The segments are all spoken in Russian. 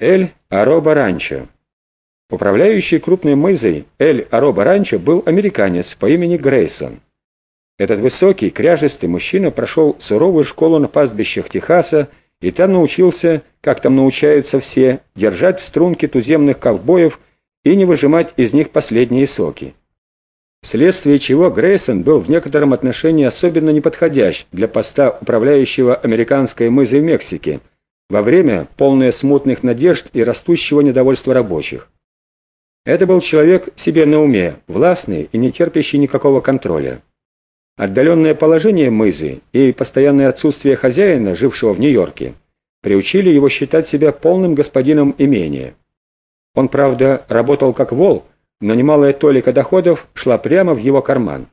Эль Ароба Ранчо. Управляющий крупной мызой Эль Ароба Ранчо был американец по имени Грейсон. Этот высокий, кряжистый мужчина прошел суровую школу на пастбищах Техаса и там научился, как там научаются все, держать в струнке туземных ковбоев и не выжимать из них последние соки. Вследствие чего Грейсон был в некотором отношении особенно неподходящ для поста управляющего американской мызой в Мексике, во время, полное смутных надежд и растущего недовольства рабочих. Это был человек себе на уме, властный и не терпящий никакого контроля. Отдаленное положение мызы и постоянное отсутствие хозяина, жившего в Нью-Йорке, приучили его считать себя полным господином имения. Он, правда, работал как вол, но немалая толика доходов шла прямо в его карман.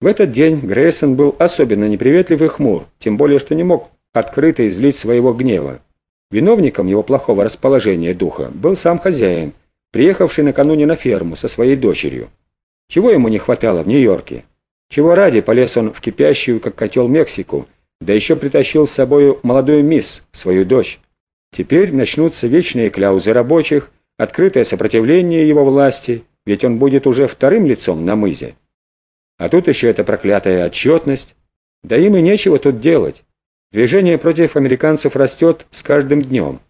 В этот день Грейсон был особенно неприветлив и хмур, тем более что не мог открыто излить своего гнева. Виновником его плохого расположения духа был сам хозяин, приехавший накануне на ферму со своей дочерью. Чего ему не хватало в Нью-Йорке? Чего ради полез он в кипящую, как котел, Мексику, да еще притащил с собою молодую мисс, свою дочь. Теперь начнутся вечные кляузы рабочих, открытое сопротивление его власти, ведь он будет уже вторым лицом на мызе. А тут еще эта проклятая отчетность. Да им и нечего тут делать. Движение против американцев растет с каждым днем.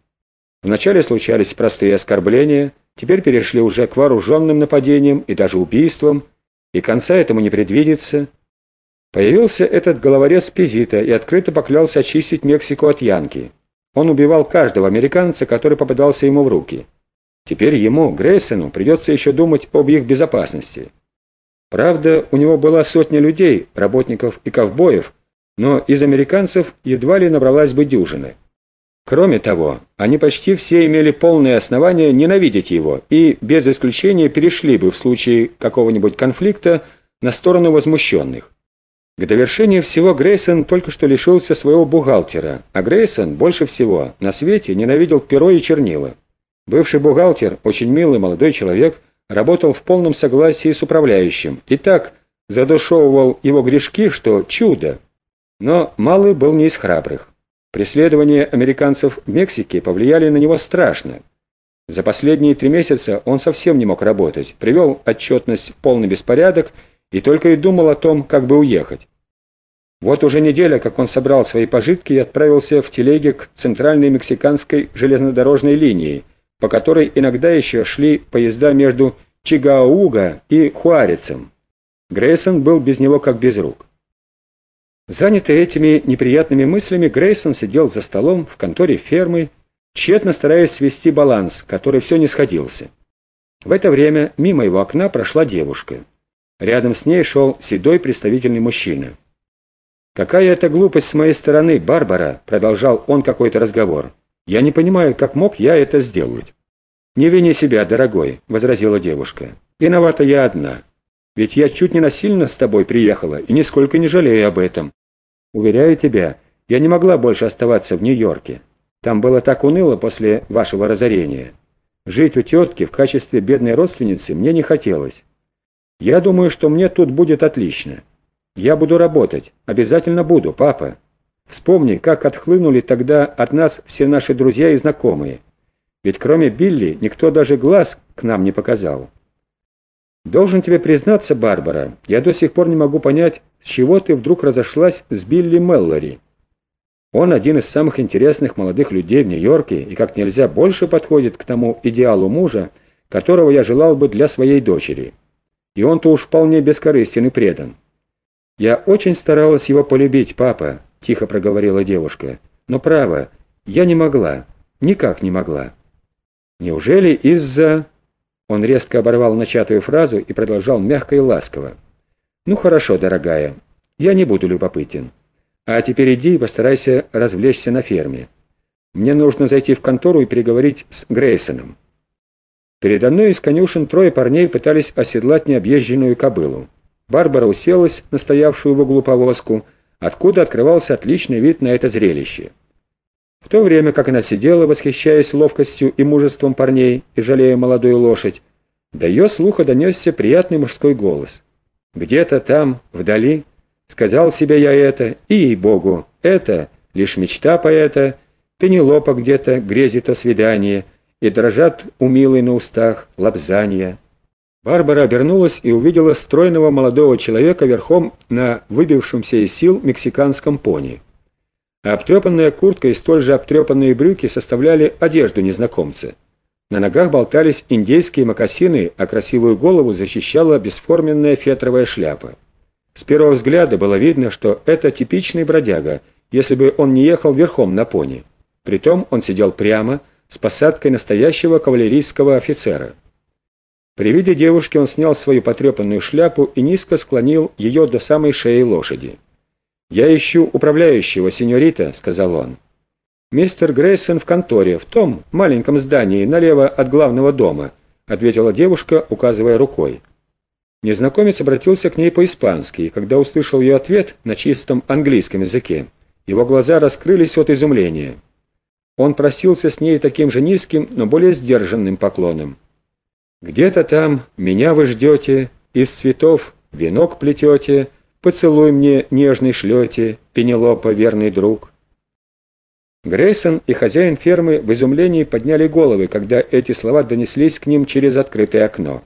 Вначале случались простые оскорбления, теперь перешли уже к вооруженным нападениям и даже убийствам, и конца этому не предвидится. Появился этот головорез Пизита и открыто поклялся очистить Мексику от Янки. Он убивал каждого американца, который попадался ему в руки. Теперь ему, Грейсону, придется еще думать об их безопасности. Правда, у него была сотня людей, работников и ковбоев, но из американцев едва ли набралась бы дюжины. Кроме того, они почти все имели полное основание ненавидеть его и, без исключения, перешли бы в случае какого-нибудь конфликта на сторону возмущенных. К довершению всего Грейсон только что лишился своего бухгалтера, а Грейсон больше всего на свете ненавидел перо и чернила. Бывший бухгалтер, очень милый молодой человек, работал в полном согласии с управляющим и так задушевывал его грешки, что чудо. Но Малый был не из храбрых. Преследования американцев в Мексике повлияли на него страшно. За последние три месяца он совсем не мог работать, привел отчетность в полный беспорядок и только и думал о том, как бы уехать. Вот уже неделя, как он собрал свои пожитки и отправился в телеге к центральной мексиканской железнодорожной линии, по которой иногда еще шли поезда между Чигауга и Хуарицем. Грейсон был без него как без рук. Занятый этими неприятными мыслями, Грейсон сидел за столом в конторе фермы, тщетно стараясь свести баланс, который все не сходился. В это время мимо его окна прошла девушка. Рядом с ней шел седой представительный мужчина. «Какая это глупость с моей стороны, Барбара!» — продолжал он какой-то разговор. «Я не понимаю, как мог я это сделать». «Не вини себя, дорогой», — возразила девушка. «Виновата я одна. Ведь я чуть не насильно с тобой приехала и нисколько не жалею об этом. Уверяю тебя, я не могла больше оставаться в Нью-Йорке. Там было так уныло после вашего разорения. Жить у тетки в качестве бедной родственницы мне не хотелось. Я думаю, что мне тут будет отлично. Я буду работать, обязательно буду, папа. Вспомни, как отхлынули тогда от нас все наши друзья и знакомые. Ведь кроме Билли никто даже глаз к нам не показал. «Должен тебе признаться, Барбара, я до сих пор не могу понять, с чего ты вдруг разошлась с Билли Меллори. Он один из самых интересных молодых людей в Нью-Йорке и как нельзя больше подходит к тому идеалу мужа, которого я желал бы для своей дочери. И он-то уж вполне бескорыстен и предан. «Я очень старалась его полюбить, папа», — тихо проговорила девушка. «Но право, я не могла, никак не могла». «Неужели из-за...» Он резко оборвал начатую фразу и продолжал мягко и ласково. «Ну хорошо, дорогая, я не буду любопытен. А теперь иди и постарайся развлечься на ферме. Мне нужно зайти в контору и переговорить с Грейсоном». Передо мной из конюшен трое парней пытались оседлать необъезженную кобылу. Барбара уселась на стоявшую в углу повозку, откуда открывался отличный вид на это зрелище. В то время как она сидела, восхищаясь ловкостью и мужеством парней и жалея молодую лошадь, до ее слуха донесся приятный мужской голос. «Где-то там, вдали, сказал себе я это, и, ей-богу, это лишь мечта поэта, Пенелопа где-то грезит о свидании, и дрожат умилые на устах лапзанья. Барбара обернулась и увидела стройного молодого человека верхом на выбившемся из сил мексиканском пони. Обтрепанная куртка и столь же обтрепанные брюки составляли одежду незнакомца. На ногах болтались индейские мокасины, а красивую голову защищала бесформенная фетровая шляпа. С первого взгляда было видно, что это типичный бродяга, если бы он не ехал верхом на пони. Притом он сидел прямо, с посадкой настоящего кавалерийского офицера. При виде девушки он снял свою потрепанную шляпу и низко склонил ее до самой шеи лошади. «Я ищу управляющего, сеньорита», — сказал он. «Мистер Грейсон в конторе, в том маленьком здании, налево от главного дома», — ответила девушка, указывая рукой. Незнакомец обратился к ней по-испански, и когда услышал ее ответ на чистом английском языке, его глаза раскрылись от изумления. Он просился с ней таким же низким, но более сдержанным поклоном. «Где-то там меня вы ждете, из цветов венок плетете», Поцелуй мне нежный шлете, Пенелопа, верный друг. Грейсон и хозяин фермы в изумлении подняли головы, когда эти слова донеслись к ним через открытое окно.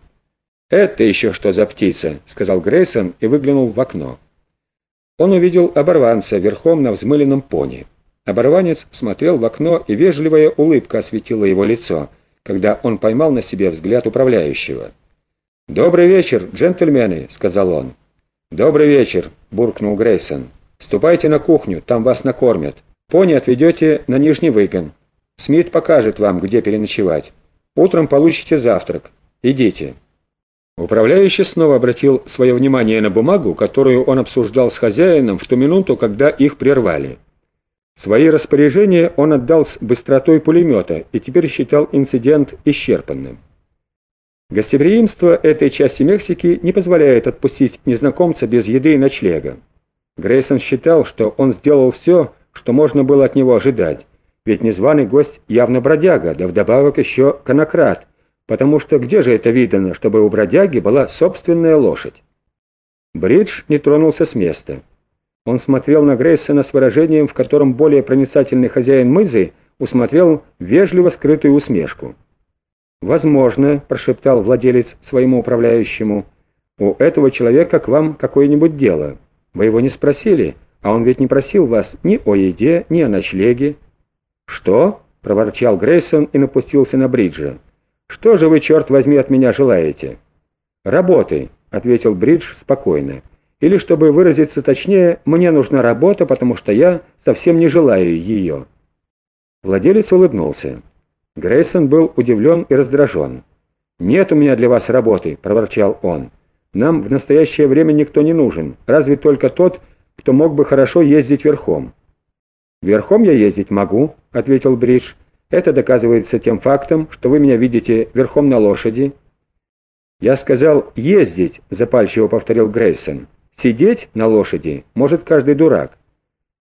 «Это еще что за птица?» — сказал Грейсон и выглянул в окно. Он увидел оборванца верхом на взмыленном пони. Оборванец смотрел в окно, и вежливая улыбка осветила его лицо, когда он поймал на себе взгляд управляющего. «Добрый вечер, джентльмены», — сказал он. «Добрый вечер», — буркнул Грейсон. «Ступайте на кухню, там вас накормят. Пони отведете на Нижний Выгон. Смит покажет вам, где переночевать. Утром получите завтрак. Идите». Управляющий снова обратил свое внимание на бумагу, которую он обсуждал с хозяином в ту минуту, когда их прервали. Свои распоряжения он отдал с быстротой пулемета и теперь считал инцидент исчерпанным. Гостеприимство этой части Мексики не позволяет отпустить незнакомца без еды и ночлега. Грейсон считал, что он сделал все, что можно было от него ожидать, ведь незваный гость явно бродяга, да вдобавок еще конократ, потому что где же это видано, чтобы у бродяги была собственная лошадь? Бридж не тронулся с места. Он смотрел на Грейсона с выражением, в котором более проницательный хозяин мызы усмотрел вежливо скрытую усмешку. «Возможно», — прошептал владелец своему управляющему, — «у этого человека к вам какое-нибудь дело. Вы его не спросили, а он ведь не просил вас ни о еде, ни о ночлеге». «Что?» — проворчал Грейсон и напустился на Бриджа. «Что же вы, черт возьми, от меня желаете?» «Работы», — ответил Бридж спокойно. «Или, чтобы выразиться точнее, мне нужна работа, потому что я совсем не желаю ее». Владелец улыбнулся. Грейсон был удивлен и раздражен. «Нет у меня для вас работы», — проворчал он. «Нам в настоящее время никто не нужен, разве только тот, кто мог бы хорошо ездить верхом». «Верхом я ездить могу», — ответил Бридж. «Это доказывается тем фактом, что вы меня видите верхом на лошади». «Я сказал «ездить», — запальчиво повторил Грейсон. «Сидеть на лошади может каждый дурак».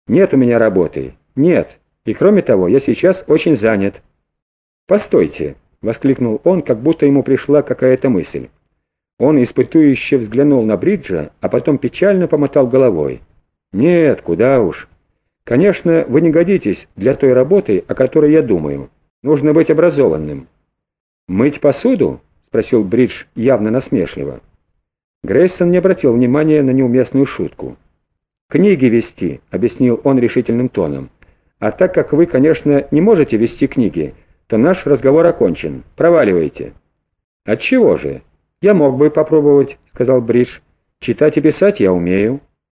«Нет у меня работы. Нет. И кроме того, я сейчас очень занят». «Постойте!» — воскликнул он, как будто ему пришла какая-то мысль. Он испытующе взглянул на Бриджа, а потом печально помотал головой. «Нет, куда уж. Конечно, вы не годитесь для той работы, о которой я думаю. Нужно быть образованным». «Мыть посуду?» — спросил Бридж явно насмешливо. Грейсон не обратил внимания на неуместную шутку. «Книги вести», — объяснил он решительным тоном. «А так как вы, конечно, не можете вести книги, то наш разговор окончен. Проваливайте». «Отчего же? Я мог бы попробовать», — сказал Бридж. «Читать и писать я умею».